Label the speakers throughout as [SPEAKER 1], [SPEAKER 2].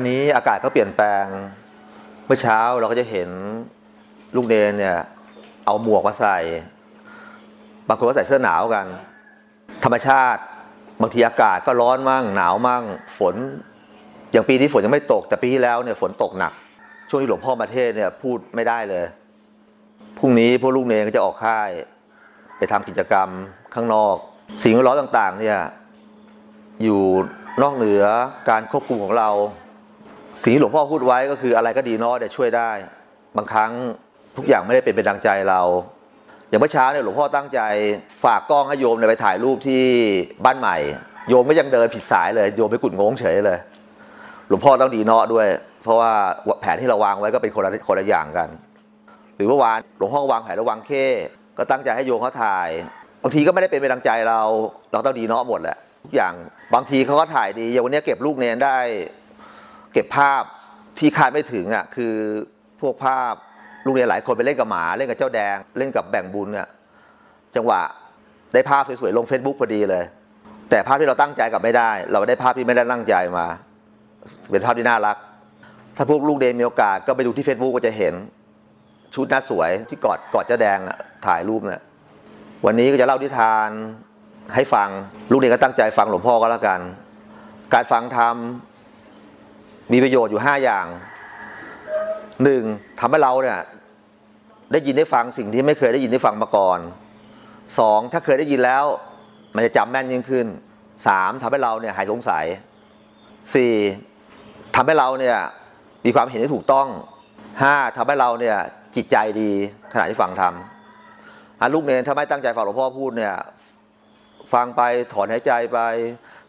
[SPEAKER 1] วันนี้อากาศก็เปลี่ยนแปลง เมื่อเช้าเราก็จะเห็นลูกเนนเนี่ย เอาหมวกมาใส่ บางคนก็ใส่เสื้อหนาวกัน ธรรมชาติ บางทีอากาศก็ร้อนมั่งหนาวมั่ง ฝน อย่างปีนี้ฝนยังไม่ตก แต่ปีที่แล้วเนี่ยฝนตกหนัก ช่วงที่หลวงพ่อมาเทศเนี่ยพูดไม่ได้เลย พรุ่งนี้พวกลูกเนก็จะออกค่าย ไปทำกิจกรรมข้างนอก สิ่งแวดล้อมต่าง ๆ เนี่ย อยู่นอกเหนือการควบคุมของเรา สิ่งที่หลวงพ่อพูดไว้ก็คืออะไรก็ดีเนาะเดี๋ยวช่วยได้ บางครั้งทุกอย่างไม่ได้เป็นไปดังใจเรา อย่างเมื่อเช้าเนี่ยหลวงพ่อตั้งใจฝากกล้องให้โยมไปถ่ายรูปที่บ้านใหม่ โยมก็ยังเดินผิดสายเลย โยมไปกุดงงเฉยเลย หลวงพ่อต้องดีเนาะด้วย เพราะว่าแผนที่เราวางไว้ก็เป็นคนละคนละอย่างกัน หรือเมื่อวานหลวงพ่อวางแผนระวังเข้ก็ตั้งใจให้โยมเขาถ่ายบางทีก็ไม่ได้เป็นไปดังใจเรา เราต้องดีเนาะหมดแหละทุกอย่างบางทีเขาก็ถ่ายดีอย่างวันนี้เก็บลูกเนนได้ เก็บภาพที่คาดไม่ถึงอะคือพวกภาพลูกเรียนหลายคนไปเล่นกับหมาเล่นกับเจ้าแดงเล่นกับแบ่งบุญเนี่ยจังหวะได้ภาพสวยๆลง Facebook พอดีเลย แต่ภาพที่เราตั้งใจกลับไม่ได้ เราได้ภาพที่ไม่ได้ตั้งใจมา เป็นภาพที่น่ารัก ถ้าพวกลูกเดนมีโอกาสก็ไปดูที่ Facebook ก็จะเห็น ชุดน่าสวยที่กอดกอดเจ้าแดงอะถ่ายรูปเนี่ยวันนี้ก็จะเล่านิทานให้ฟัง ลูกเรียนก็ตั้งใจฟังหลวงพ่อก็แล้วกัน การฟังธรรม มีประโยชน์อยู่ห้าอย่างหนึ่งทำให้เราเนี่ย ได้ยินได้ฟังสิ่งที่ไม่เคยได้ยินได้ฟังมาก่อนสองถ้าเคยได้ยินแล้ว มันจะจำแม่นยิ่งขึ้นสามทำให้เราเนี่ยหายสงสัยสี่ทำให้เราเนี่ย มีความเห็นที่ถูกต้องห้าทำให้เราเนี่ย จิตใจดีขณะที่ฟังธรรมอันลูกเนรถ้าไม่ตั้งใจฟังหลวงพ่อพูดเนี่ย ฟังไปถอนหายใจไป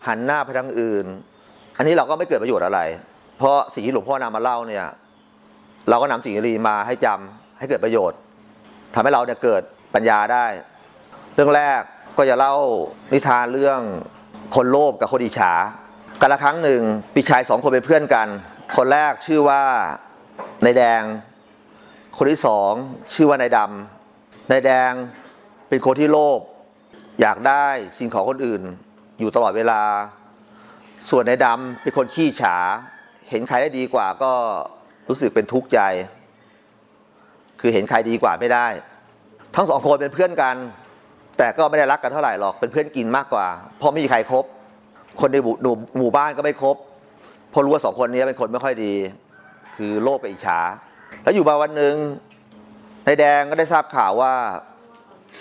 [SPEAKER 1] หันหน้าไปทางอื่น อันนี้เราก็ไม่เกิดประโยชน์อะไร เพราะสิ่งที่หลวงพ่อนำมาเล่าเนี่ย เราก็นำสิ่งดีมาให้จำให้เกิดประโยชน์ทำให้เราเนี่ยเกิดปัญญาได้ เรื่องแรกก็จะเล่านิทานเรื่องคนโลภกับคนอิจฉากันละครั้งหนึ่งปีชายสองคนเป็นเพื่อนกัน คนแรกชื่อว่านายแดง คนที่สองชื่อว่านายดำนายแดงเป็นคนที่โลภอยากได้สิ่งของคนอื่น อยู่ตลอดเวลา ส่วนนายดำเป็นคนขี้ฉา เห็นใครได้ดีกว่าก็รู้สึกเป็นทุกข์ใจ คือเห็นใครดีกว่าไม่ได้ ทั้งสองคนเป็นเพื่อนกัน แต่ก็ไม่ได้รักกันเท่าไหร่หรอกเป็นเพื่อนกินมากกว่าเพราะไม่มีใครครบคนในหมู่หมู่หมู่บ้านก็ไม่ครบเพราะรู้ว่าสองคนนี้เป็นคนไม่ค่อยดี คือโลภกับอิจฉา แล้วอยู่มาวันหนึ่งนายแดงก็ได้ทราบข่าวว่า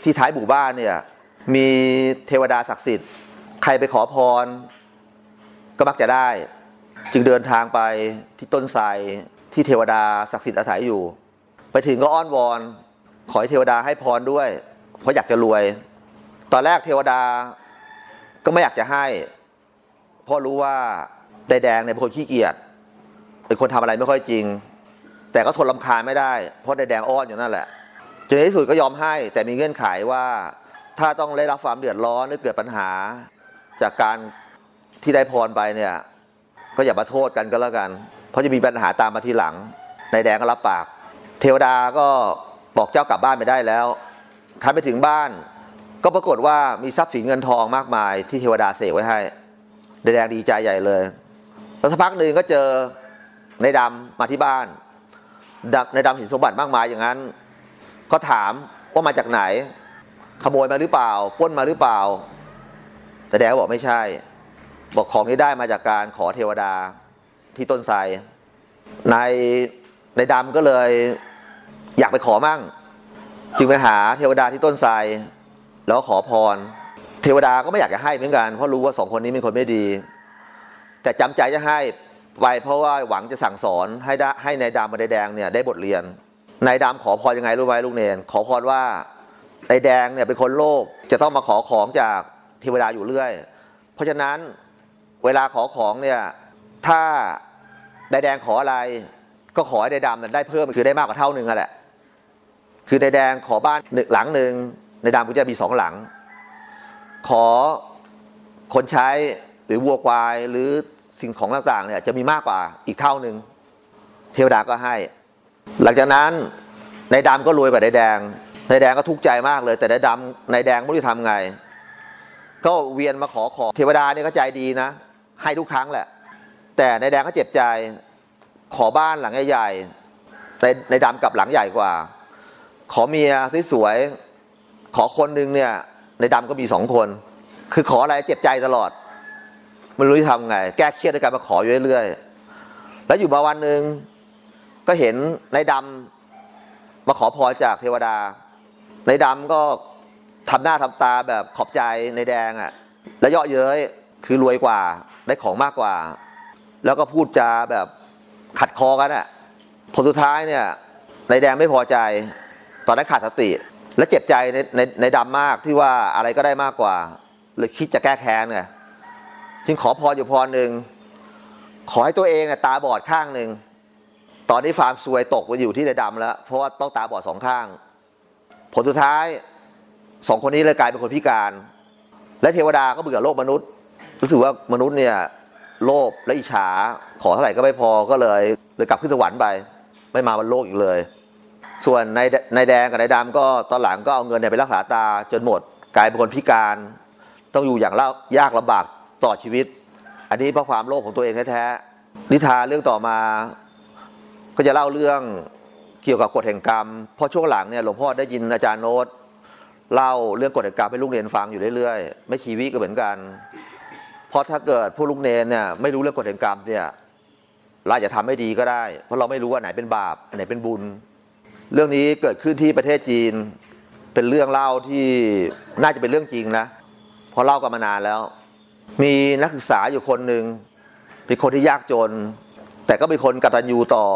[SPEAKER 1] ที่ท้ายหมู่บ้านเนี่ย มีเทวดาศักดิ์สิทธิ์ ใครไปขอพร ก็มักจะได้ จึงเดินทางไปที่ต้นไทรที่เทวดาศักดิ์สิทธิ์อาศัยอยู่ ไปถึงก็อ้อนวอน ขอให้เทวดาให้พรด้วย เพราะอยากจะรวย ตอนแรกเทวดาก็ไม่อยากจะให้ เพราะรู้ว่าไดแดงเนี่ยเป็นคนขี้เกียจเป็นคนทำอะไรไม่ค่อยจริง แต่ก็ทนลำคาญไม่ได้ เพราะไดแดงอ้อนอยู่นั่นแหละจนในที่สุดก็ยอมให้ แต่มีเงื่อนไขว่าถ้าต้องได้รับความเดือดร้อนหรือเกิดปัญหาจากการที่ได้พรไปเนี่ย ก็อย่ามาโทษกันก็แล้วกัน เพราะจะมีปัญหาตามมาทีหลังนายแดงก็รับปาก เทวดาก็บอกเจ้ากลับบ้านไปได้แล้วทันไปถึงบ้าน ก็ปรากฏว่ามีทรัพย์สินเงินทองมากมาย ที่เทวดาเสกไว้ให้นายแดงดีใจใหญ่เลยแล้วสักพักหนึ่งก็เจอนายดำมาที่บ้านนายดำเห็นสมบัติมากมายอย่างนั้น ก็ถามว่ามาจากไหน ขโมยมาหรือเปล่าป้นมาหรือเปล่าแต่แดงบอกไม่ใช่ บอกของนี้ได้มาจากการขอเทวดาที่ต้นไทรในในดำก็เลยอยากไปขอมั่ง จึงไปหาเทวดาที่ต้นไทรแล้วขอพร เทวดาก็ไม่อยากจะให้เหมือนกันเพราะรู้ว่าสองคนนี้เป็นคนไม่ดี แต่จำใจจะให้ไปเพราะว่าหวังจะสั่งสอนให้ได้ให้นายดำกับนายแดงเนี่ยได้บทเรียนนายดำขอพรยังไงรู้ไหมลูกเนนขอพรว่านายแดงเนี่ยเป็นคนโลภจะต้องมาขอของจากเทวดาอยู่เรื่อย เพราะฉะนั้น เวลาขอของเนี่ยถ้าไดแดงขออะไร ก็ขอให้ดดำได้เพิ่มคือได้มากกว่าเท่านึงอะแหละคือไดแดงขอบ้านหนึ่งหลังหนึ่งในดำก็จะมีสองหลัง ขอคนใช้หรือวัวควายหรือสิ่งของต่างๆเนี่ยจะมีมากกว่าอีกเท่านึงเทวดาก็ให้ หลังจากนั้นในดำก็รวยกว่าในแดงในแดงก็ทุกข์ใจมากเลย แต่ในดำในแดงไม่รู้จะทำไง ก็เวียนมาขอขอเทวดาเนี่ยก็ใจดีนะ ให้ทุกครั้งแหละ แต่ในแดงก็เจ็บใจขอบ้านหลังใหญ่ๆในในดำกับหลังใหญ่กว่า ขอเมียสวยๆขอคนหนึ่งเนี่ย ในดำก็มีสองคน คือขออะไรเจ็บใจตลอดไม่รู้จะทำไง แก้เครียดด้วยการมาขออยู่เรื่อยๆแล้วอยู่มาวันหนึ่งก็เห็นในดำมาขอพรจากเทวดาในดำก็ทำหน้าทำตาแบบขอบใจในแดงอะ่ะ แล้วเยาะเย้ยคือรวยกว่า ได้ของมากกว่า แล้วก็พูดจาแบบขัดคอกันอะ่ะผลสุดท้ายเนี่ยในแดงไม่พอใจ ตอนนั้นขาดสติ และเจ็บใจในในในดำมากที่ว่าอะไรก็ได้มากกว่าเลยคิดจะแก้แค้นไงจึงขอพรอยู่พรหนึ่งขอให้ตัวเองเนี่ยตาบอดข้างหนึ่งตอนนี้ฟาร์มซวยตกไปอยู่ที่ในดำแล้ว เพราะว่าต้องตาบอดสองข้าง ผลสุดท้ายสองคนนี้เลยกลายเป็นคนพิการ และเทวดาก็เบื่อโลกมนุษย์ รู้สึกว่ามนุษย์เนี่ยโลภและอิจฉาขอเท่าไหร่ก็ไม่พอก็เลยเลยกลับขึ้นสวรรค์ไป ไม่มาบนโลกอีกเลย ส่วนในในแดงกับในดำก็ตอนหลังก็เอาเงินเนี่ยไปรักษาตาจนหมดกลายเป็นคนพิการ ต้องอยู่อย่างยากลำบากต่อชีวิต อันนี้เพราะความโลภของตัวเองแท้ๆนิทานเรื่องต่อมา ก็จะเล่าเรื่องเกี่ยวกับกฎแห่งกรรมเพราะช่วงหลังเนี่ยหลวงพ่อได้ยินอาจารย์โน้ตเล่าเรื่องกฎแห่งกรรมให้ลูกเรียนฟังอยู่เรื่อยๆ ไม่ชีวิตก็เหมือนกัน เพราะถ้าเกิดผู้ลูกเนนเนี่ยไม่รู้เรื่องกฎแห่งกรรมเนี่ยเราจะทำไม่ดีก็ได้ เพราะเราไม่รู้ว่าไหนเป็นบาปไหนเป็นบุญ เรื่องนี้เกิดขึ้นที่ประเทศจีน เป็นเรื่องเล่าที่น่าจะเป็นเรื่องจริงนะเพราะเล่ากันมานานแล้ว มีนักศึกษาอยู่คนหนึ่งเป็นคนที่ยากจน แต่ก็เป็นคนกตัญญูต่อ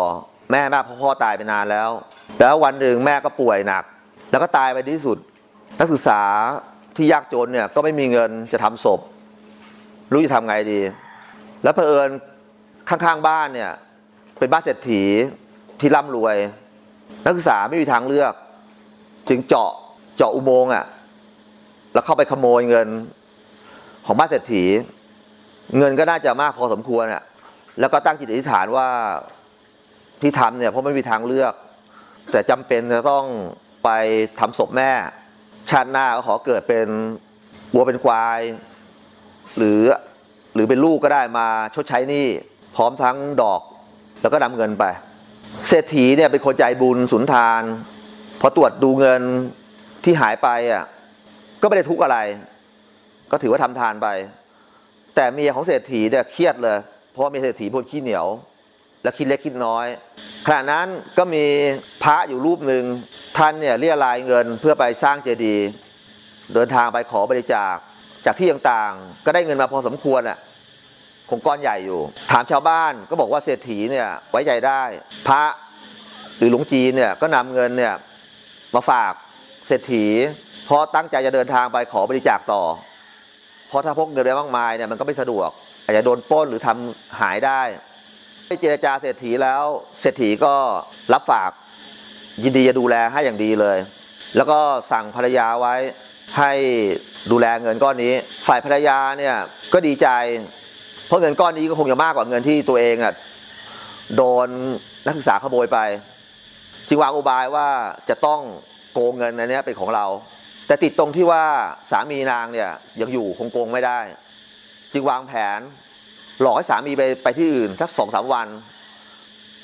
[SPEAKER 1] แม่แม่พ่อพ่อตายไปนานแล้ว แล้ววันหนึ่งแม่ก็ป่วยหนัก แล้วก็ตายไปที่สุด นักศึกษาที่ยากจนเนี่ยก็ไม่มีเงินจะทำศพ รู้จะทำไงดี แล้วเผอิญข้างๆบ้านเนี่ย เป็นบ้านเศรษฐีที่ร่ำรวย นักศึกษาไม่มีทางเลือก จึงเจาะเจาะอุโมงค์อะ แล้วเข้าไปขโมยเงินของบ้านเศรษฐี เงินก็น่าจะมากพอสมควรอะ แล้วก็ตั้งจิตอธิษฐานว่าที่ทำเนี่ยเพราะไม่มีทางเลือก แต่จำเป็นจะต้องไปทำศพแม่ ชาติหน้าก็ขอเกิดเป็นวัวเป็นควาย หรือหรือเป็นลูกก็ได้มาชดใช้หนี้พร้อมทั้งดอกแล้วก็นำเงินไป เศรษฐีเนี่ยเป็นคนใจบุญสุนทาน พอตรวจดูเงินที่หายไปอะก็ไม่ได้ทุกข์อะไร ก็ถือว่าทำทานไป แต่เมียของเศรษฐีเนี่ยเครียดเลย เพราะมีเศรษฐีพวกขี้เหนียว และคิดเล็กคิดน้อย ขณะนั้นก็มีพระอยู่รูปหนึ่งท่านเนี่ยเรียรายเงินเพื่อไปสร้างเจดีย์เดินทางไปขอบริจาค จากที่ต่างๆ ก็ได้เงินมาพอสมควรอะคงก้อนใหญ่อยู่ ถามชาวบ้านก็บอกว่าเศรษฐีเนี่ยไว้ใจได้ พระหรือหลวงจีนเนี่ยก็นำเงินเนี่ยมาฝากเศรษฐีเพราะตั้งใจจะเดินทางไปขอบริจาคต่อ เพราะถ้าพกเงินไปมากมายเนี่ยมันก็ไม่สะดวก อาจจะโดนปล้นหรือทำหายได้ไปเจรจาเศรษฐีแล้วเศรษฐีก็รับฝากยินดีจะดูแลให้อย่างดีเลย แล้วก็สั่งภรรยาไว้ ให้ดูแลเงินก้อนนี้ ฝ่ายภรรยาเนี่ยก็ดีใจ เพราะเงินก้อนนี้ก็คงจะมากกว่าเงินที่ตัวเองอะโดนนักศึกษาขโมยไปจึงวางอุบายว่าจะต้องโกงเงินอันนี้เป็นของเรา แต่ติดตรงที่ว่าสามีนางเนี่ยยังอยู่คงโกงไม่ได้ จึงวางแผนหลอกให้สามีไปไปที่อื่นสักสองสามวัน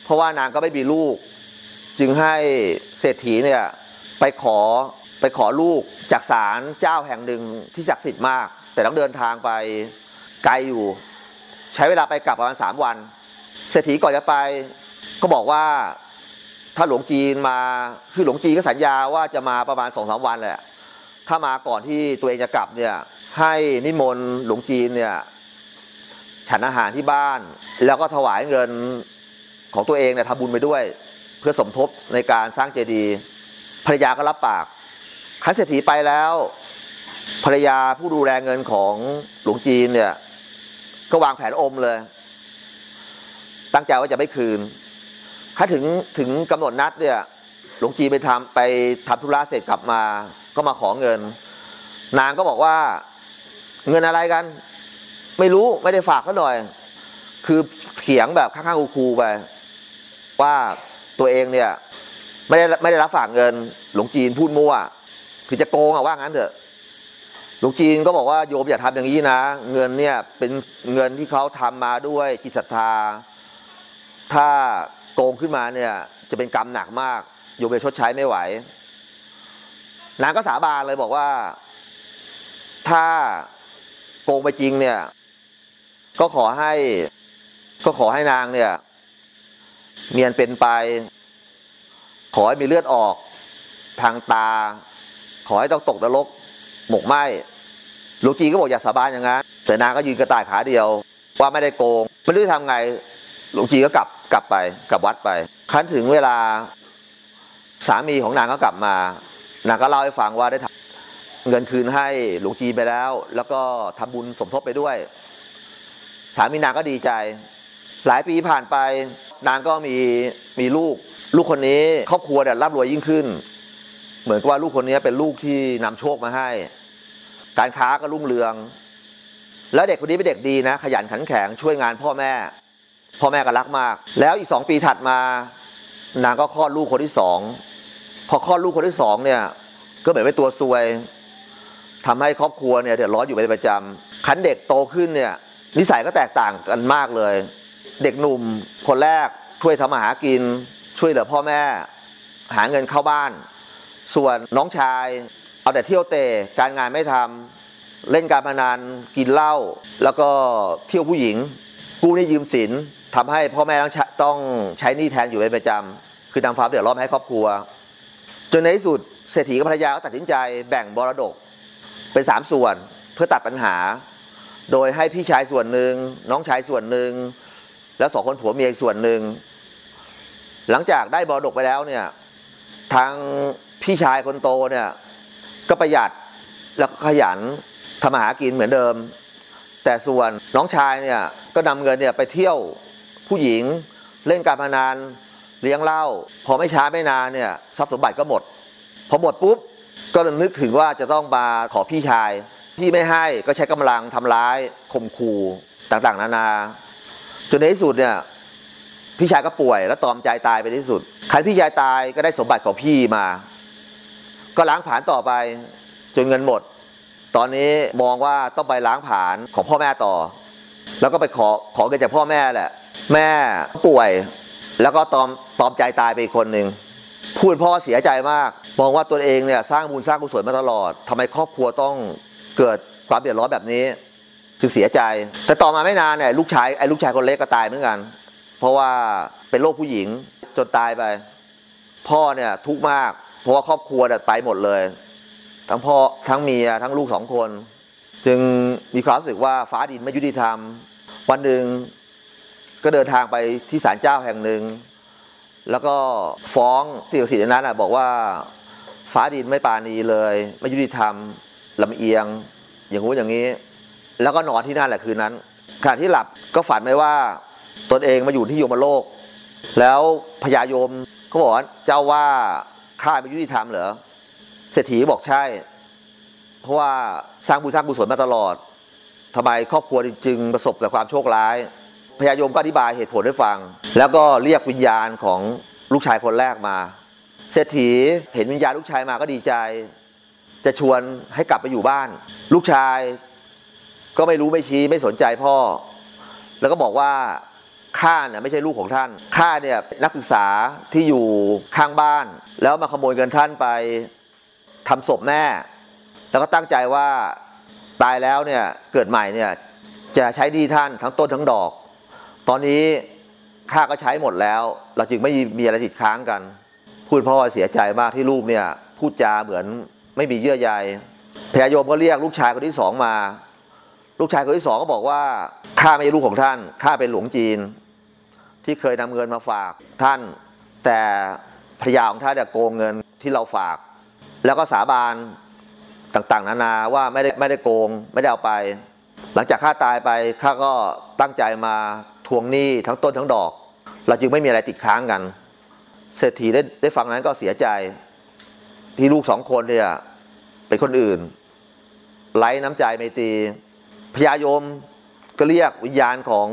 [SPEAKER 1] เพราะว่านางก็ไม่มีลูก จึงให้เศรษฐีเนี่ยไปขอ ไปขอลูกจากศาลเจ้าแห่งหนึ่งที่ศักดิ์สิทธิ์มาก แต่ต้องเดินทางไปไกลอยู่ ใช้เวลาไปกลับประมาณสามวัน เศรษฐีก่อนจะไปก็บอกว่าถ้าหลวงจีนมาคือหลวงจีนก็สัญญาว่าจะมาประมาณสองสามวันแหละถ้ามาก่อนที่ตัวเองจะกลับเนี่ยให้นิมนต์หลวงจีนเนี่ยฉันอาหารที่บ้าน แล้วก็ถวายเงินของตัวเองเนี่ยทำบุญไปด้วย เพื่อสมทบในการสร้างเจดีย์ภรรยาก็รับปาก ขันเศรษฐีไปแล้ว ภรรยาผู้ดูแลเงินของหลวงจีนเนี่ย ก็วางแผนอมเลย ตั้งใจว่าจะไม่คืน ถ้าถึงถึงกำหนดนัดเนี่ย หลวงจีนไปทำไปทำธุระเสร็จกลับมา ก็มาขอเงิน นางก็บอกว่าเงินอะไรกัน ไม่รู้ไม่ได้ฝากเขาหน่อย คือเถียงแบบข้างๆคูๆไปว่าตัวเองเนี่ย ไม่ได้ไม่ได้รับฝากเงิน หลวงจีนพูดมั่ว คือจะโกงอะว่างั้นเถอะหลวงจีนก็บอกว่าโยมอย่าทำอย่างนี้นะ เงินเนี่ยเป็นเงินที่เขาทำมาด้วยจิตศรัทธา ถ้าโกงขึ้นมาเนี่ยจะเป็นกรรมหนักมากโยมจะชดใช้ไม่ไหว นางก็สาบานเลยบอกว่า ถ้าโกงไปจริงเนี่ย ก็ขอให้ก็ขอให้นางเนี่ยเมียนเป็นไป ขอให้มีเลือดออกทางตา ขอให้ต้องตกนรกหมกไหมหลวงจีก็บอกอย่าสาบานอย่างนั้นแต่นางก็ยืนกระต่ายขาเดียว ว่าไม่ได้โกงไม่รู้จะทำไงหลวงจีก็กลับกลับไปกลับวัดไปครั้นถึงเวลาสามีของนางก็กลับมา นางก็เล่าให้ฟังว่าได้ทำเงินคืนให้หลวงจีไปแล้ว แล้วก็ทำบุญสมทบไปด้วย สามีนางก็ดีใจ หลายปีผ่านไป นางก็มีมีลูก ลูกคนนี้ครอบครัวเนี่ยร่ำรวยยิ่งขึ้น เหมือนกับว่าลูกคนนี้เป็นลูกที่นำโชคมาให้ การค้าก็รุ่งเรือง แล้วเด็กคนนี้เป็นเด็กดีนะ ขยันขันแข็งช่วยงานพ่อแม่ พ่อแม่ก็รักมาก แล้วอีกสองปีถัดมา นางก็คลอดลูกคนที่สองพอคลอดลูกคนที่สองเนี่ย ก็เหมือนเป็นตัวซวยทำให้ครอบครัวเนี่ยเดือดร้อนอยู่เป็นประจำขันเด็กโตขึ้นเนี่ย นิสัยก็แตกต่างกันมากเลย เด็กหนุ่มคนแรกช่วยทำมาหากิน ช่วยเหลือพ่อแม่ หาเงินเข้าบ้าน ส่วนน้องชาย เอาแต่เที่ยวเตะการงานไม่ทำเล่นการพนันกินเหล้าแล้วก็เที่ยวผู้หญิง กู้หนี้ยืมสินทำให้พ่อแม่ต้องใช้ต้องใช้หนี้แทนอยู่เป็นประจำคือนำความเดือดร้อนให้ครอบครัว จนในที่สุดเศรษฐีกับภรรยาก็ตัดสินใจแบ่งมรดกเป็นสามส่วนเพื่อตัดปัญหา โดยให้พี่ชายส่วนหนึ่งน้องชายส่วนหนึ่งแล้วสองคนผัวเมียอีกส่วนหนึ่งหลังจากได้มรดกไปแล้วเนี่ยทาง พี่ชายคนโตเนี่ย ก็ประหยัดแล้วขยันทำมาหากินเหมือนเดิม แต่ส่วนน้องชายเนี่ยก็นำเงินเนี่ยไปเที่ยวผู้หญิงเล่นการพนันเลี้ยงเหล้าพอไม่ช้าไม่นานเนี่ยทรัพย์สมบัติก็หมด พอหมดปุ๊บก็นึกถึงว่าจะต้องมาขอพี่ชาย พี่ไม่ให้ก็ใช้กำลังทำร้ายข่มขู่ต่างๆ นานา จนในที่สุดเนี่ยพี่ชายก็ป่วยแล้วตอมใจตายไปที่สุดคันพี่ชายตายก็ได้สมบัติของพี่มา ก็ล้างผลาญต่อไปจนเงินหมด ตอนนี้มองว่าต้องไปล้างผลาญของพ่อแม่ต่อ แล้วก็ไปขอขอเงินจากพ่อแม่แหละ แม่ป่วย แล้วก็ตอมตอมใจตายไปอีกคนหนึ่งพูดพ่อเสียใจมาก มองว่าตัวเองเนี่ยสร้างบุญสร้างกุศลมาตลอดทำไมครอบครัวต้องเกิดความเดือดร้อนแบบนี้จึงเสียใจ แต่ต่อมาไม่นานเนี่ยลูกชายไอ้ลูกชายคนเล็กก็ตายเหมือนกัน เพราะว่าเป็นโรคผู้หญิงจนตายไป พ่อเนี่ยทุกข์มาก ราะว่าครอบครัวเนี่ยไปหมดเลย ทั้งพ่อทั้งเมียทั้งลูกสองคน จึงมีความรู้สึกว่าฟ้าดินไม่ยุติธรรม วันหนึ่งก็เดินทางไปที่ศาลเจ้าแห่งหนึ่ง แล้วก็ฟ้องสิ่งศักดิ์สิทธิ์นั้นนะบอกว่าฟ้าดินไม่ปราณีเลย ไม่ยุติธรรมลำเอียง อย่างงู้นอย่างนี้ แล้วก็นอนที่นั่นแหละคืนนั้นขณะที่หลับก็ฝันไว้ว่าตนเองมาอยู่ที่โยมโลก แล้วพญายมเขาบอกว่าเจ้าว่า ข้าไม่ยุติธรรมเหรอเศรษฐีบอกใช่ เพราะว่าสร้างบุญสร้างกุศลมาตลอดทำไมครอบครัวจึงประสบกับความโชคร้ายพญายมก็อธิบายเหตุผลให้ฟัง แล้วก็เรียกวิญญาณของลูกชายคนแรกมา เศรษฐีเห็นวิญญาณลูกชายมาก็ดีใจ จะชวนให้กลับไปอยู่บ้าน ลูกชายก็ไม่รู้ไม่ชี้ไม่สนใจพ่อ แล้วก็บอกว่า ข้าเนี่ยไม่ใช่ลูกของท่านข้าเนี่ยนักศึกษาที่อยู่ข้างบ้าน แล้วมาขโมยเงินท่านไปทำศพแม่ แล้วก็ตั้งใจว่าตายแล้วเนี่ยเกิดใหม่เนี่ยจะใช้ดีท่านทั้งต้นทั้งดอก ตอนนี้ข้าก็ใช้หมดแล้ว เราจึงไม่มีอะไรติดค้างกัน พูดพ่อเสียใจมากที่ลูกเนี่ยพูดจาเหมือนไม่มีเยื่อใยพญายมก็เรียกลูกชายคนที่สองมา ลูกชายคนที่สองก็บอกว่าข้าไม่ใช่ลูกของท่านข้าเป็นหลวงจีน ที่เคยนำเงินมาฝากท่าน แต่ภรรยาของท่านเนี่ยโกงเงินที่เราฝาก แล้วก็สาบานต่างๆ นานาว่าไม่ได้ไม่ได้โกงไม่ได้เอาไป หลังจากข้าตายไปข้าก็ตั้งใจมาทวงหนี้ทั้งต้นทั้งดอก เราจึงไม่มีอะไรติดค้างกัน เศรษฐีได้ได้ฟังนั้นก็เสียใจ ที่ลูกสองคนเนี่ยเป็นคนอื่นไร้น้ำใจไม่ตีพญายมก็เรียกวิญญาณของ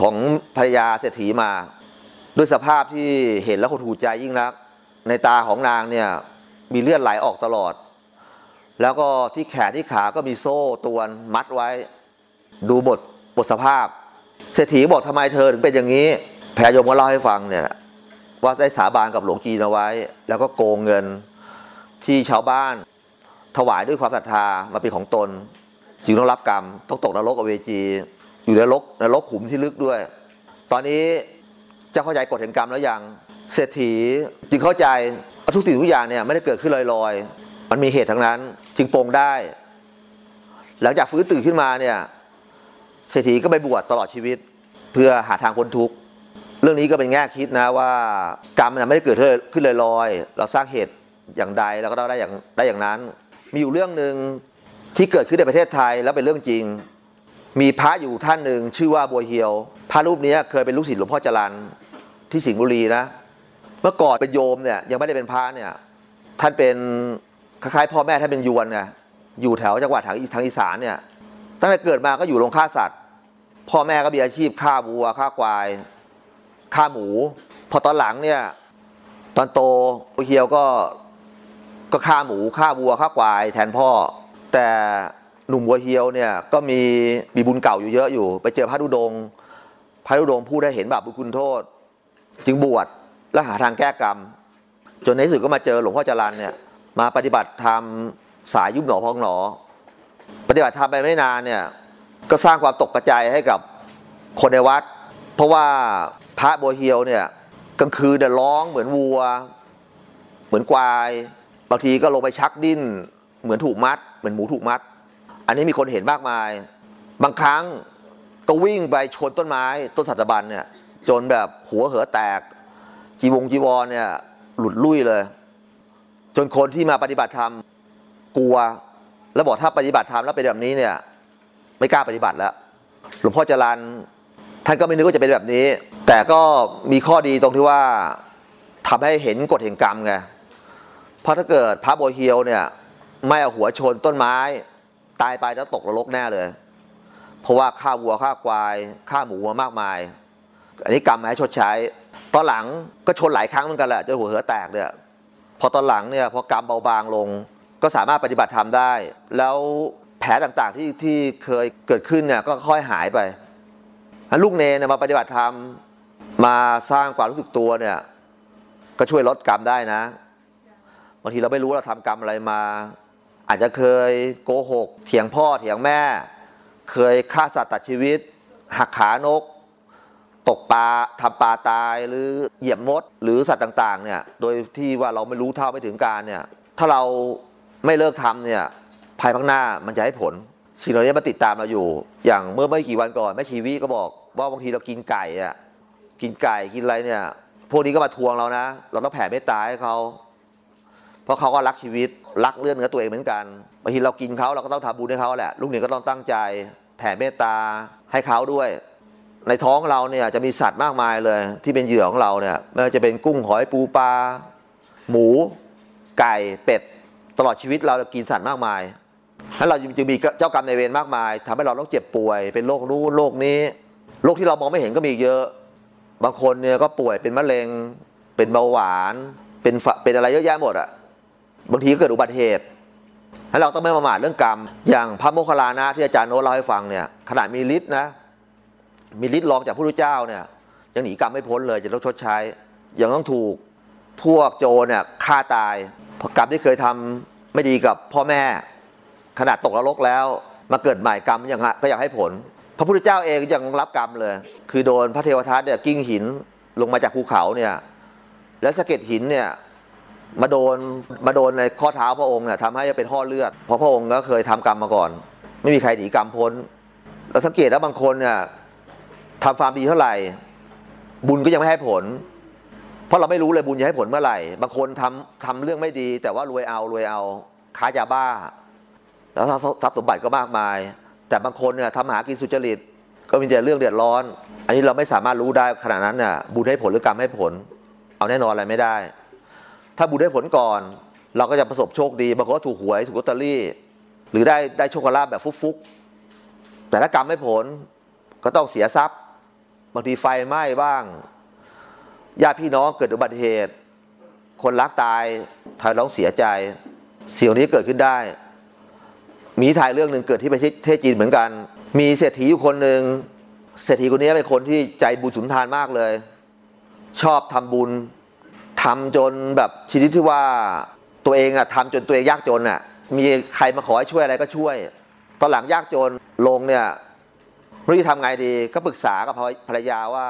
[SPEAKER 1] ของภรรยาเศรษฐีมา ด้วยสภาพที่เห็นแล้วหดหูใจยิ่งนัก ในตาของนางเนี่ยมีเลือดไหลออกตลอด แล้วก็ที่แขนที่ขาก็มีโซ่ตวนมัดไว้ ดูบทบทสภาพ เศรษฐีบอกทำไมเธอถึงเป็นอย่างนี้แพรยมก็เล่าให้ฟังเนี่ยว่าได้สาบานกับหลวงจีนเอาไว้ แล้วก็โกงเงินที่ชาวบ้านถวายด้วยความศรัทธามาเป็นของตนจึงต้องรับกรรมต้องตกนรกอเวจี อยู่ในนรกนรกขุมที่ลึกด้วย ตอนนี้เจะเข้าใจกฎแห่งกรรมแล้วยังเศรษฐีจึงเข้าใจทุกสิ่งทุกอย่างเนี่ยไม่ได้เกิดขึ้นลอยๆ มันมีเหตุทั้งนั้น จึงปรงได้ หลังจากฟื้นตื่นขึ้นมาเนี่ยเศรษฐีก็ไปบวชตลอดชีวิต เพื่อหาทางพ้นทุกข์เรื่องนี้ก็เป็นแง่คิดนะว่ากรรมมันไม่ได้เกิดขึ้นลอยๆเราสร้างเหตุอย่างใดเราก็ได้อย่างได้อย่างนั้น มีอยู่เรื่องหนึ่งที่เกิดขึ้นในประเทศไทยแล้วเป็นเรื่องจริง มีพระอยู่ท่านหนึ่งชื่อว่าบัวเฮียว พระรูปนี้เคยเป็นลูกศิษย์หลวงพ่อจรันที่สิงห์บุรีนะ เมื่อก่อนเป็นโยมเนี่ยยังไม่ได้เป็นพระเนี่ยท่านเป็นคล้ายๆพ่อแม่ท่านเป็นยวนไงอยู่แถวจังหวัดทางทางอีสานเนี่ยตั้งแต่เกิดมาก็อยู่โรงฆ่าสัตว์ พ่อแม่ก็มีอาชีพฆ่าวัวฆ่าควายฆ่าหมู พอตอนหลังเนี่ยตอนโตบัวเฮียวก็ก็ฆ่าหมูฆ่าวัวฆ่าควาย แทนพ่อ แต่ หนุ่มวัวเฮียวเนี่ยก็มีมีบุญเก่าอยู่เยอะอยู่ ไปเจอพระธุดง พระธุดงค์ผู้ได้เห็นบาปบุญคุณโทษ จึงบวชและหาทางแก้กรรม จนในที่สุดก็มาเจอหลวงพ่อจรันเนี่ยมาปฏิบัติธรรมสายยุบหนอพองหนอ ปฏิบัติธรรมไปไม่นานเนี่ยก็สร้างความตกกระจายให้กับคนในวัด เพราะว่าพระบัวเฮียวเนี่ยกลางคืนเนี่ยร้องเหมือนวัว เหมือนควาย บางทีก็ลงไปชักดิ้น เหมือนถูกมัด เหมือนหมูถูกมัด อันนี้มีคนเห็นมากมาย บางครั้งก็วิ่งไปชนต้นไม้ต้นสัตบันเนี่ย จนแบบหัวเหอแตก จีวงจีวรเนี่ย หลุดลุ่ยเลย จนคนที่มาปฏิบัติธรรมกลัว แล้วบอกถ้าปฏิบัติธรรมแล้วเป็นแบบนี้เนี่ย ไม่กล้าปฏิบัติแล้ว หลวงพ่อจรันท่านก็ไม่นึกว่าจะเป็นแบบนี้ แต่ก็มีข้อดีตรงที่ว่าทำให้เห็นกฎแห่งกรรมไงเพราะถ้าเกิดพระโบเฮียวเนี่ย ไม่เอาหัวชนต้นไม้ ตายไปแล้วตกนรกแน่เลย เพราะว่าฆ่าวัวฆ่าควายฆ่าหมูมามากมาย อันนี้กรรมมาให้ชดใช้ ตอนหลังก็ชนหลายครั้งเหมือนกันแหละจนหัวเหอแตกเนี่ยพอตอนหลังเนี่ยพอกรรมเบาบางลง ก็สามารถปฏิบัติธรรมได้ แล้วแผลต่างๆที่ที่เคยเกิดขึ้นเนี่ยก็ค่อยหายไปลูกเนเนี่ยมาปฏิบัติธรรมมาสร้างความรู้สึกตัวเนี่ย ก็ช่วยลดกรรมได้นะบางทีเราไม่รู้เราทำกรรมอะไรมา อาจจะเคยโกหก เถียงพ่อเถียงแม่ เคยฆ่าสัตว์ตัดชีวิต หักขานก ตกปลาทำปลาตายหรือเหยียบมด หรือสัตว์ต่างๆเนี่ยโดยที่ว่าเราไม่รู้เท่าไม่ถึงการเนี่ยถ้าเราไม่เลิกทำเนี่ยภายภาคหน้ามันจะให้ผล สิ่งเหล่านี้มาติดตามเราอยู่ อย่างเมื่อไม่กี่วันก่อนแม่ชีวิก็บอกว่าบางทีเรากินไก่อะกินไก่กินอะไรเนี่ยพวกนี้ก็มาทวงเรานะ เราต้องแผ่เมตตาให้เขา เพราะเขาก็รักชีวิตรักเลือดเนื้อตัวเองเหมือนกันบางทีเรากินเขาเราก็ต้องทำบุญให้เขาแหละลูกเนี่ยก็ต้องตั้งใจแผ่เมตตาให้เขาด้วย ในท้องเราเนี่ยจะมีสัตว์มากมายเลย ที่เป็นเหยื่อของเราเนี่ยไม่ว่าจะเป็นกุ้งหอยปูปลาหมู ไก่เป็ด ตลอดชีวิตเรากินสัตว์มากมายแล้วเราจึงมีเจ้ากรรมในเวรมากมายทำให้เราต้องเจ็บป่วย เป็นโรคนู้นโรคนี้โรคที่เรามองไม่เห็นก็มีเยอะ บางคนเนี่ยก็ป่วยเป็นมะเร็ง เป็นเบาหวาน เป็นเป็นอะไรเยอะแยะหมดอะ บางทีก็เกิดอุบัติเหตุให้เราต้องไม่ประมาทเรื่องกรรม อย่างพระโมคคัลลานะที่อาจารย์โน้ตเล่าให้ฟังเนี่ยขนาดมีฤทธิ์นะ มีฤทธิ์รองจากพระพุทธเจ้าเนี่ยยังหนีกรรมไม่พ้นเลยจะต้องชดใช้ยังต้องถูกพวกโจรเนี่ยฆ่าตายเพราะกรรมที่เคยทำไม่ดีกับพ่อแม่ ขนาดตกนรกแล้ว มาเกิดใหม่กรรมยังก็อยากให้ผล พระพุทธเจ้าเองยังรับกรรมเลย คือโดนพระเทวทัตเนี่ยกิ้งหินลงมาจากภูเขาเนี่ยแล้วสะเก็ดหินเนี่ย มาโดนมาโดนในข้อเท้าพระองค์เนี่ยทำให้เป็นห่อเลือด เพราะพระองค์ก็เคยทำกรรมมาก่อน ไม่มีใครหนีกรรมพ้นเราสังเกตแล้วบางคนเนี่ยทำความดีเท่าไหร่ บุญก็ยังไม่ให้ผล เพราะเราไม่รู้เลยบุญจะให้ผลเมื่อไหร่ บางคนทำทำเรื่องไม่ดี แต่ว่ารวยเอารวยเอาค้ายาบ้า แล้วทรัพย์สมบัติก็มากมาย แต่บางคนเนี่ยทำหากินสุจริต ก็มีแต่เรื่องเดือดร้อน อันนี้เราไม่สามารถรู้ได้ขนาดนั้นน่ะบุญให้ผลหรือกรรมให้ผล เอาแน่นอนอะไรไม่ได้ ถ้าบุญได้ผลก่อน เราก็จะประสบโชคดีบางคนถูกหวยถูกลอตเตอรี่ หรือได้ได้โชคลาภแบบฟุกๆแต่ถ้ากรรมไม่ผลก็ต้องเสียทรัพย์บางทีไฟไหม้บ้างญาติพี่น้องเกิดอุบัติเหตุ คนรักตายทายร้องเสียใจสิ่งนี้เกิดขึ้นได้ มีนิทายเรื่องหนึ่งเกิดที่ประเทศจีนเหมือนกัน มีเศรษฐีอยู่คนหนึ่งเศรษฐีคนนี้เป็นคนที่ใจบุญสุนทานมากเลย ชอบทำบุญ ทำจนแบบชนิดที่ว่าตัวเองอะทำจนตัวเองยากจนอะมีใครมาขอให้ช่วยอะไรก็ช่วย ตอนหลังยากจนลงเนี่ยไม่รู้จะทำไงดี ก็ปรึกษากับภรรยาว่า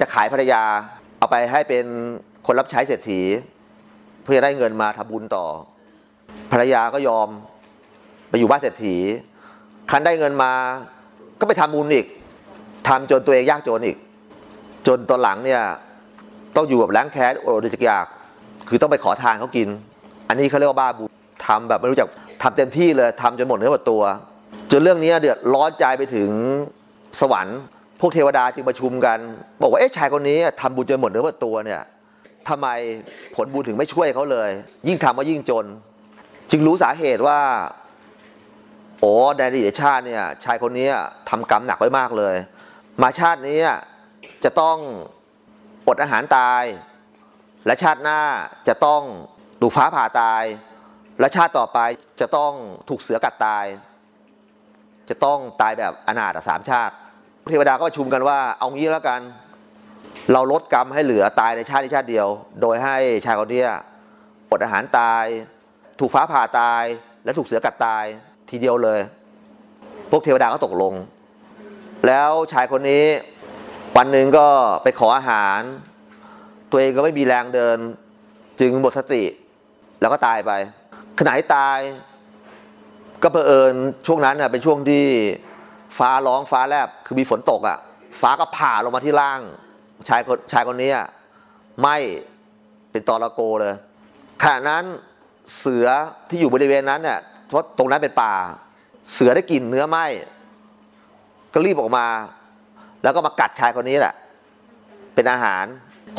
[SPEAKER 1] จะขายภรรยาเอาไปให้เป็นคนรับใช้เศรษฐี เพื่อได้เงินมาทำบุญต่อ ภรรยาก็ยอมไปอยู่บ้านเศรษฐี คันได้เงินมา ก็ไปทำบุญอีกทำจนตัวเองยากจนอีก จนตอนหลังเนี่ย ต้องอยู่แบบแล้งแค้นโอดจักอยาก คือต้องไปขอทานเขากิน อันนี้เขาเรียกว่าบ้าบุญทำแบบไม่รู้จักทำเต็มที่เลยทำจนหมดเนื้อหมดตัว จนเรื่องนี้เดือดร้อนใจไปถึงสวรรค์ พวกเทวดาจึงประชุมกัน บอกว่าเอ๊ะชายคนนี้ทำบุญจนหมดเนื้อหมดตัวเนี่ยทำไมผลบุญถึงไม่ช่วยเขาเลย ยิ่งทำก็ยิ่งจน จึงรู้สาเหตุว่าโอ้ในอดีตชาติเนี่ยชายคนนี้ทำกรรมหนักไว้มากเลย มาชาตินี้จะต้อง อดอาหารตาย และชาติหน้าจะต้องถูกฟ้าผ่าตาย และชาติต่อไปจะต้องถูกเสือกัดตาย จะต้องตายแบบอนาถสามชาติ เทวดาก็ประชุมกันว่า เอางี้แล้วกัน เราลดกรรมให้เหลือตายในชาตินี้ชาติเดียว โดยให้ชายคนนี้อดอาหารตาย ถูกฟ้าผ่าตาย และถูกเสือกัดตายทีเดียวเลย พวกเทวดาก็ตกลง แล้วชายคนนี้ วันหนึ่งก็ไปขออาหาร ตัวเองก็ไม่มีแรงเดิน จึงหมดสติ แล้วก็ตายไป ขณะที่ตาย ก็เผอิญช่วงนั้นเน่ยเป็นช่วงที่ฟ้าร้องฟ้าแลบคือมีฝนตกอะ ฟ้าก็ผ่าลงมาที่ล่าง ชายคนชายคนนี้ไหม่เป็นตอระโกเลยขณะนั้นเสือที่อยู่บริเวณนั้นเนี่ยเพราะตรงนั้นเป็นป่า เสือได้กลิ่นเนื้อไหม้ก็รีบออกมา แล้วก็มากัดชายคนนี้แหละ เป็นอาหาร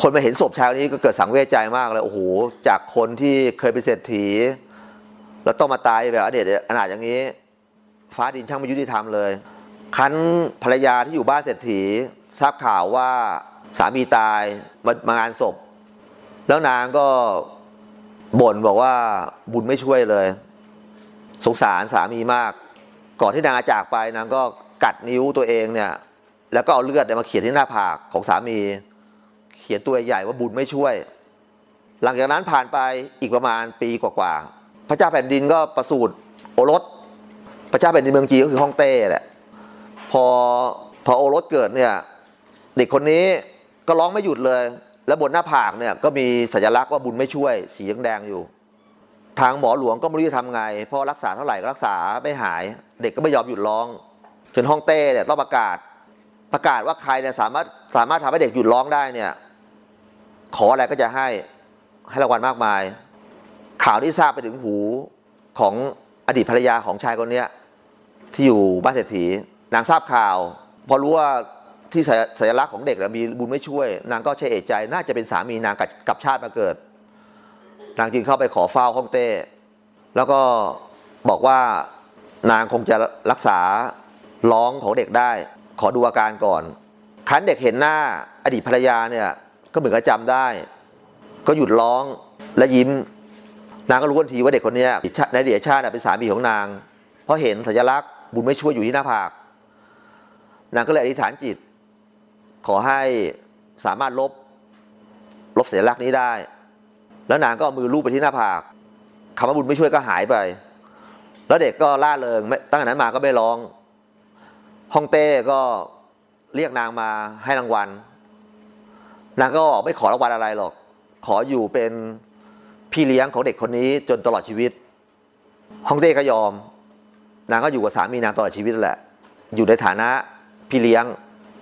[SPEAKER 1] คนมาเห็นศพชายคนนี้ก็เกิดสังเวชใจมากเลย โอ้โห จากคนที่เคยเป็นเศรษฐี แล้วต้องมาตายแบบอเดชอนาถอย่างนี้ ฟ้าดินช่างไม่ยุติธรรมเลย คันภรรยาที่อยู่บ้านเศรษฐี ทราบข่าวว่าสามีตายมามางานศพ แล้วนางก็บ่นบอกว่าบุญไม่ช่วยเลย สงสารสามีมาก ก่อนที่นางจะจากไปนางก็กัดนิ้วตัวเองเนี่ย แล้วก็เอาเลือดมาเขียนที่หน้าผากของสามี เขียนตัวใหญ่ว่าบุญไม่ช่วย หลังจากนั้นผ่านไปอีกประมาณปีกว่าๆพระเจ้าแผ่นดินก็ประสูติโอรส พระเจ้าแผ่นดินเมืองจีนก็คือฮ่องเต้แหละพอพอโอรสเกิดเนี่ยเด็กคนนี้ก็ร้องไม่หยุดเลย แล้วบนหน้าผากเนี่ยก็มีสัญลักษณ์ว่าบุญไม่ช่วย สีแดงอยู่ ทางหมอหลวงก็ไม่รู้จะทำไงเพราะรักษาเท่าไหร่ก็รักษาไม่หาย เด็กก็ไม่ยอมหยุดร้องจนฮ่องเต้เนี่ยต้องประกาศ ประกาศว่าใครเนี่ยสามารถสามารถทำให้เด็กหยุดร้องได้เนี่ย ขออะไรก็จะให้ให้รางวัลมากมาย ข่าวที่ทราบไปถึงหูของอดีตภรรยาของชายคนเนี้ยที่อยู่บ้านเศรษฐี นางทราบข่าว พอรู้ว่าที่สัญลักษณ์ของเด็กมีบุญไม่ช่วย นางก็ใช้เอกใจ น่าจะเป็นสามีนางกับกับชาติมาเกิด นางจึงเข้าไปขอเฝ้าฮ่องเต้ แล้วก็บอกว่านางคงจะรักษาร้องของเด็กได้ ขอดูอาการก่อนคันเด็กเห็นหน้าอดีตภรรยาเนี่ย ก็เหมือนกับจำได้ ก็หยุดร้องและยิ้ม นางก็รู้ทันทีว่าเด็กคนนี้ในเดียชาติเป็นสามีของนาง เพราะเห็นสัญลักษณ์บุญไม่ช่วยอยู่ที่หน้าผาก นางก็เลยอธิษฐานจิต ขอให้สามารถลบ ลบสัญลักษณ์นี้ได้ แล้วนางก็เอามือลูบไปที่หน้าผากคำว่าบุญไม่ช่วยก็หายไป แล้วเด็กก็ล่าเริงตั้งแต่นั้นมาก็ไม่ร้อง ฮ่องเต้ก็เรียกนางมาให้รางวัล นางก็บอกไม่ขอรางวัลอะไรหรอก ขออยู่เป็นพี่เลี้ยงของเด็กคนนี้จนตลอดชีวิตฮ่องเต้ก็ยอม นางก็อยู่กับสามีนางตลอดชีวิตแหละ อยู่ในฐานะพี่เลี้ยง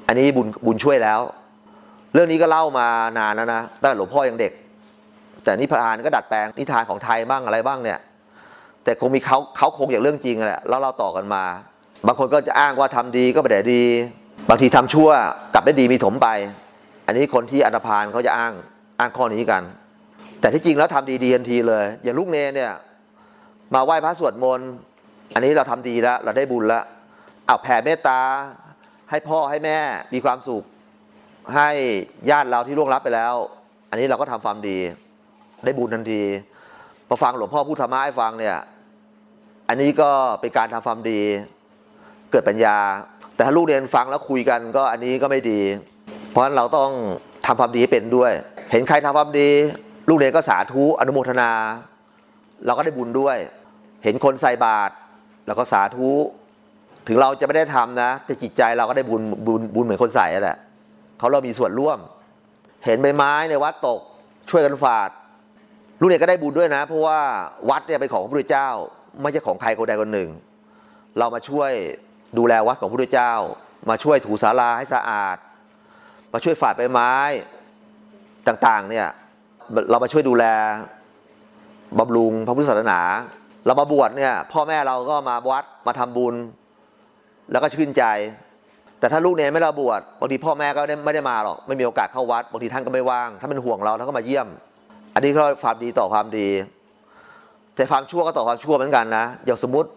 [SPEAKER 1] อันนี้บุญบุญช่วยแล้ว เรื่องนี้ก็เล่ามานานแล้วนะตั้งแต่หลวงพ่อยังเด็ก แต่นิพพานก็ดัดแปลงนิทานของไทยบ้างอะไรบ้างเนี่ย แต่คงมีเขาเขาคงอย่างเรื่องจริงแหละแล้วเราต่อกันมา บางคนก็จะอ้างว่าทำดีก็ไม่ได้ดี บางทีทำชั่วกลับได้ดีมีถมไป อันนี้คนที่อนาพานเขาจะอ้างอ้างข้อนี้กัน แต่ที่จริงแล้วทำดีดีทันทีเลย อย่างลูกเนเนี่ย มาไหว้พระสวดมนต์อันนี้เราทำดีแล้ว เราได้บุญแล้วเอาแผ่เมตตาให้พ่อให้แม่มีความสุข ให้ญาติเราที่ล่วงลับไปแล้ว อันนี้เราก็ทำความดี ได้บุญทันทีพอฟังหลวงพ่อพูดธรรมะให้ฟังเนี่ย อันนี้ก็เป็นการทำความดี เกิดปัญญา แต่ถ้าลูกเรียนฟังแล้วคุยกันก็อันนี้ก็ไม่ดี เพราะฉะนั้นเราต้องทำความดีให้เป็นด้วย เห็นใครทำความดี ลูกเรียนก็สาธุอนุโมทนา เราก็ได้บุญด้วย เห็นคนใส่บาตรเราก็สาธุถึงเราจะไม่ได้ทำนะ แต่จิตใจเราก็ได้บุญบุญบุญเหมือนคนใส่แหละเขาเรามีส่วนร่วม เห็นใบไม้ในวัดตกช่วยกันฝาด ลูกเนี่ยก็ได้บุญด้วยนะ เพราะว่าวัดเนี่ยเป็นของพระพุทธเจ้า ไม่ใช่ของใครคนใดคนหนึ่ง เรามาช่วย ดูแลวัดของพระพุทธเจ้า มาช่วยถูศาลาให้สะอาด มาช่วยฝาดใบไม้ต่างๆเนี่ยเรามาช่วยดูแลบำรุงพระพุทธศาสนา เรามาบวชเนี่ยพ่อแม่เราก็มาวัดมาทำบุญ แล้วก็ชื่นใจ แต่ถ้าลูกเนี่ยไม่เราบวชบางทีพ่อแม่ก็ไม่ได้มาหรอกไม่มีโอกาสเข้าวัดบางทีท่านก็ไม่ว่างถ้าเป็นห่วงเราท่านก็มาเยี่ยม อันนี้ก็ความดีต่อความดี แต่ความชั่วก็ต่อความชั่วเหมือนกันนะอย่างสมมติ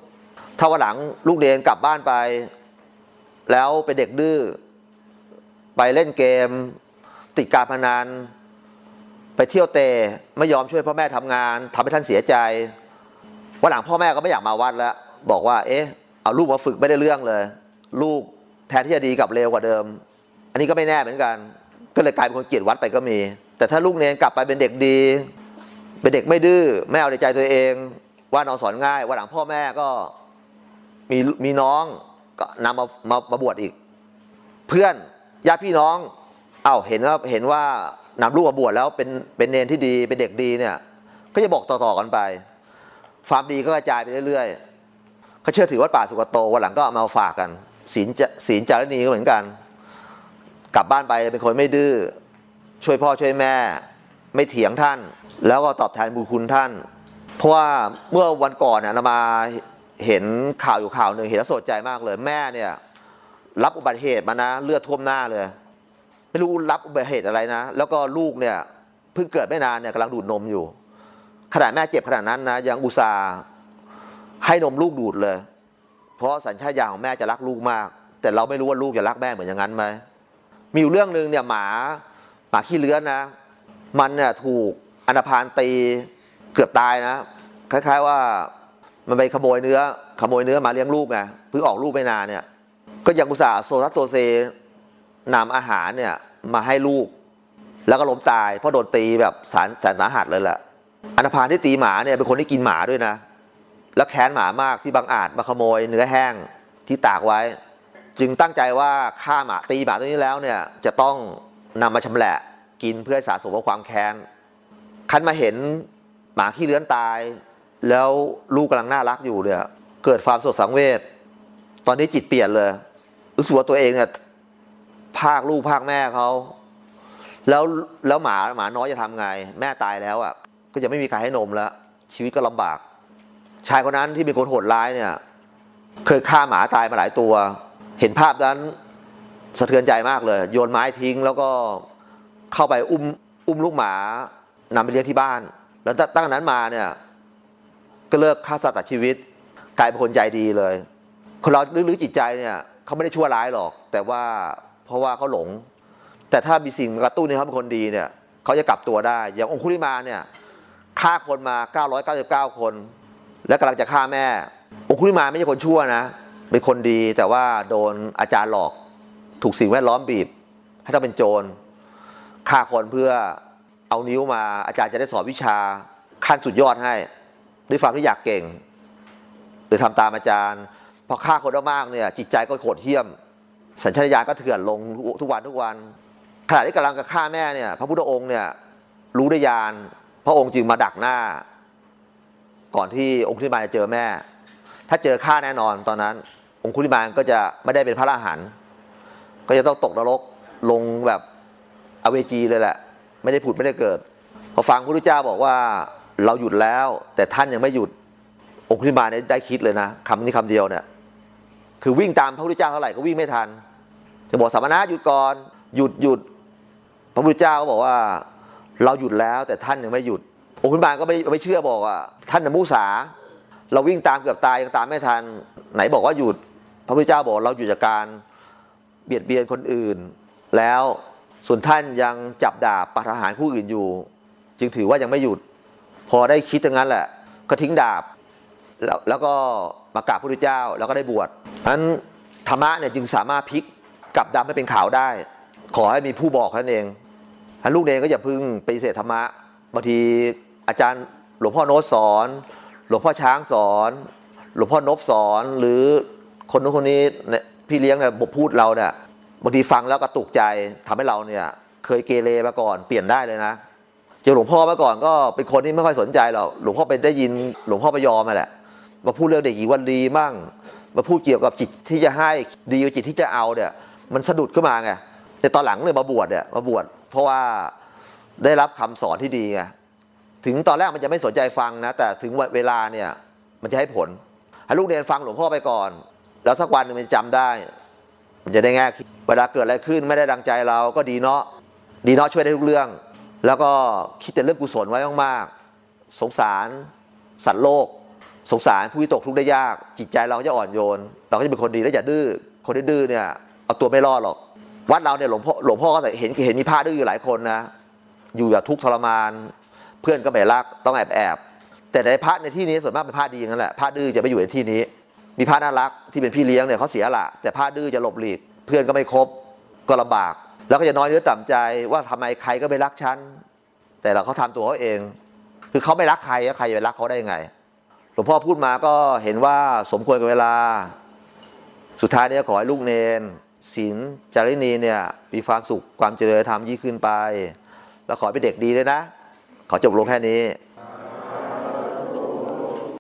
[SPEAKER 1] ถ้าวันหลังลูกเรียนกลับบ้านไป แล้วเป็นเด็กดื้อไปเล่นเกม ติดการพนันไปเที่ยวเตะไม่ยอมช่วยพ่อแม่ทำงานทำให้ท่านเสียใจวันหลังพ่อแม่ก็ไม่อยากมาวัดแล้ว บอกว่า เอ๊ะเอาลูกมาฝึกไม่ได้เรื่องเลย ลูกแทนที่จะดีกับเร็วกว่าเดิม อันนี้ก็ไม่แน่เหมือนกัน ก็เลยกลายเป็นคนเกลียดวัดไปก็มี แต่ถ้าลูกเนนกลับไปเป็นเด็กดี เป็นเด็กไม่ดื้อไม่เอาในใจตัวเอง ว่านองสอนง่ายวันหลังพ่อแม่ก็ มีมีน้องก็นำมามามาบวชอีก เพื่อนญาติพี่น้องเอ้าเห็นว่าเห็นว่านำลูกมาบวชแล้วเป็นเป็นเนนที่ดีเป็นเด็กดีเนี่ย ก็จะบอกต่อๆกันไปความดีก็กระจายไปเรื่อยๆเขาเชื่อถือวัดป่าสุกโตวันหลังก็เอามาฝากกันศีลจะศีลจารณีก็เหมือนกัน กลับบ้านไปเป็นคนไม่ดื้อช่วยพ่อช่วยแม่ ไม่เถียงท่าน แล้วก็ตอบแทนบุญคุณท่าน เพราะว่าเมื่อวันก่อนเนี่ยเรามา เห็นข่าวอยู่ข่าวหนึ่งเห็นแล้วสดใจมากเลย แม่เนี่ย รับอุบัติเหตุมานะ เลือดท่วมหน้าเลย ไม่รู้รับอุบัติเหตุอะไรนะ แล้วก็ลูกเนี่ยเพิ่งเกิดไม่นานเนี่ยกำลังดูดนมอยู่ ขนาดแม่เจ็บขนาดนั้นนะ ยังอุตส่าห์ให้นมลูกดูดเลย เพราะสัญชาตญาณของแม่จะรักลูกมาก แต่เราไม่รู้ว่าลูกจะรักแม่เหมือนอย่างนั้นไหมมีอยู่เรื่องหนึ่งเนี่ยหมาหมาขี้เลื้อนนะ มันเนี่ยถูกอนาพานตีเกือบตายนะคล้าย ๆว่า มันไปขโมยเนื้อ ขโมยเนื้อมาเลี้ยงลูกไงเพิ่งออกลูกไม่นานเนี่ย ก็ยังอุตส่าห์โซทัสโซเซนำอาหารเนี่ยมาให้ลูก แล้วก็ล้มตายเพราะโดนตีแบบสารแสนสาหัสเลยแหละอนาพานที่ตีหมาเนี่ยเป็นคนที่กินหมาด้วยนะ แล้วแค้นหมามากที่บางอาจมาขโมยเนื้อแห้งที่ตากไว้ จึงตั้งใจว่าฆ่าหมาตีหมาตัวนี้แล้วเนี่ยจะต้องนำมาชำแหละกินเพื่อสะสมความแค้นคันมาเห็นหมาขี้เลื้อนตาย แล้วลูกกำลังน่ารักอยู่เนี่ยเกิดความสดสังเวชตอนนี้จิตเปลี่ยนเลย รู้สึกว่าตัวเองเนี่ยภาคลูกภาคแม่เขาแล้วแล้วหมาหมาน้อยจะทำไง แม่ตายแล้วอะ ก็จะไม่มีใครให้นมแล้ว ชีวิตก็ลำบาก ชายคนนั้นที่เป็นคนโหดร้ายเนี่ย เคยฆ่าหมาตายมาหลายตัว เห็นภาพนั้นสะเทือนใจมากเลย โยนไม้ทิ้ง แล้วก็เข้าไปอุ้มอุ้มลูกหมานำไปเลี้ยงที่บ้าน แล้วตั้งนั้นมาเนี่ย ก็เลิกฆ่าสัตว์ตัดชีวิต กลายเป็นคนใจดีเลย คนเราลึกๆจิตใจเนี่ยเขาไม่ได้ชั่วร้ายหรอก แต่ว่าเพราะว่าเขาหลง แต่ถ้ามีสิ่งกระตุ้นให้เขาเป็นคนดีเนี่ยเขาจะกลับตัวได้ อย่างองคุลิมาเนี่ยฆ่าคนมา 999 คน และกำลังจะฆ่าแม่ องคุลิมาไม่ใช่คนชั่วนะ เป็นคนดีแต่ว่าโดนอาจารย์หลอก ถูกสิ่งแวดล้อมบีบ ให้ต้องเป็นโจรฆ่าคนเพื่อเอานิ้วมาอาจารย์จะได้สอนวิชาขั้นสุดยอดให้ ด้วยความที่อยากเก่ง หรือทำตามอาจารย์ พอฆ่าคนมากเนี่ย จิตใจก็โหดเหี้ยม สัญชาตญาณก็เถื่อนลงทุกวันทุกวันขณะที่กำลังจะฆ่าแม่เนี่ย พระพุทธองค์เนี่ย รู้ได้ยานพระองค์จึงมาดักหน้า ก่อนที่องค์คุลิมาจะเจอแม่ ถ้าเจอฆ่าแน่นอนตอนนั้น องค์คุลิมานก็จะไม่ได้เป็นพระอรหันต์ก็จะต้องตกนรกลงแบบอเวจีเลยแหละ ไม่ได้ผุดไม่ได้เกิด พอฟังพระพุทธเจ้าบอกว่า เราหยุดแล้ว แต่ท่านยังไม่หยุดองคุลิมานได้คิดเลยนะคำนี้คำเดียวเนี่ยคือวิ่งตามพระพุทธเจ้าเท่าไหร่ก็วิ่งไม่ทัน จะบอกสามณะหยุดก่อนหยุดหยุดพระพุทธเจ้าก็บอกว่า เราหยุดแล้วแต่ท่านยังไม่หยุดองคุลิมาก็ไม่ไม่เชื่อบอกว่า ท่านนมุสา เราวิ่งตามเกือบตายยังตามไม่ทัน ไหนบอกว่าหยุด พระพุทธเจ้าบอกเราหยุดจากการเบียดเบียนคนอื่น แล้วส่วนท่านยังจับดาบประหารผู้อื่นอยู่ จึงถือว่ายังไม่หยุด พอได้คิดอย่างนั้นแหละ ก็ทิ้งดาบ แล้วแล้วก็มากราบพระพุทธเจ้าแล้วก็ได้บวชนั้นธรรมะเนี่ยจึงสามารถพลิกกลับดำให้เป็นขาวได้ ขอให้มีผู้บอกนั้นเองนั้นลูกเนรก็อย่าพึ่งไปเสธธรรมะบางทีอาจารย์หลวงพ่อโน้ตสอน หลวงพ่อช้างสอน หลวงพ่อนบสอน หรือคนนู้นคนนี้เนี่ยพี่เลี้ยงเนี่ยบอกพูดเราเนี่ยบางทีฟังแล้วกระตุกใจทำให้เราเนี่ย เคยเกเรมาก่อนเปลี่ยนได้เลยนะ เจอหลวงพ่อมาก่อนก็เป็นคนที่ไม่ค่อยสนใจหรอกหลวงพ่อไปได้ยินหลวงพ่อพยอมมาแหละ มาพูดเรื่องเด็กหญิงวันดีมั่ง มาพูดเกี่ยวกับจิตที่จะให้ดีกับจิตที่จะเอาเนี่ย มันสะดุดขึ้นมาไงแต่ตอนหลังเลยมาบวชเนี่ยมาบวชเพราะว่าได้รับคำสอนที่ดีไงถึงตอนแรกมันจะไม่สนใจฟังนะ แต่ถึงเวลาเนี่ยมันจะให้ผลให้ลูกเรียนฟังหลวงพ่อไปก่อน แล้วสักวันหนึ่งมันจำได้ มันจะได้แง่คิดเวลาเกิดอะไรขึ้นไม่ได้ดังใจเราก็ดีเนาะดีเนาะช่วยได้ทุกเรื่อง แล้วก็คิดแต่เรื่องกุศลไว้มากๆ สงสารสัตว์โลก สงสารผู้ที่ตกทุกข์ได้ยาก จิตใจเราก็จะอ่อนโยน เราก็จะเป็นคนดีแล้วอย่าดื้อ คนที่ดื้อเนี่ยเอาตัวไม่รอดหรอก วัดเราเนี่ยหลวงพ่อหลวงพ่อก็เห็นเห็นมีพระดื้ออยู่หลายคนนะ อยู่แบบทุกข์ทรมาน เพื่อนก็ไม่รัก ต้องแอบแอบ แต่ในพระในที่นี้ส่วนมากเป็นพระดีอย่างนั้นแหละ พระดื้อจะไม่อยู่ในที่นี้ มีพระน่ารักที่เป็นพี่เลี้ยงเนี่ยเขาเสียละแต่พระดื้อจะหลบหลีก เพื่อนก็ไม่คบก็ลำบาก แล้วก็จะน้อยเนื้อต่ำใจว่าทำไมใครก็ไม่รักฉันแต่เราเขาทำตัวเขาเอง คือเขาไม่รักใครแล้วใครจะไปรักเขาได้ยังไงหลวงพ่อพูดมาก็เห็นว่าสมควรกับเวลา สุดท้ายเนี่ยขอให้ลูกเนนศีลจารินีเนี่ยมีความสุขความเจริญธรรมยิ่งขึ้นไป แล้วขอให้เป็นเด็กดีด้วยนะ ขอจบลงแค่นี้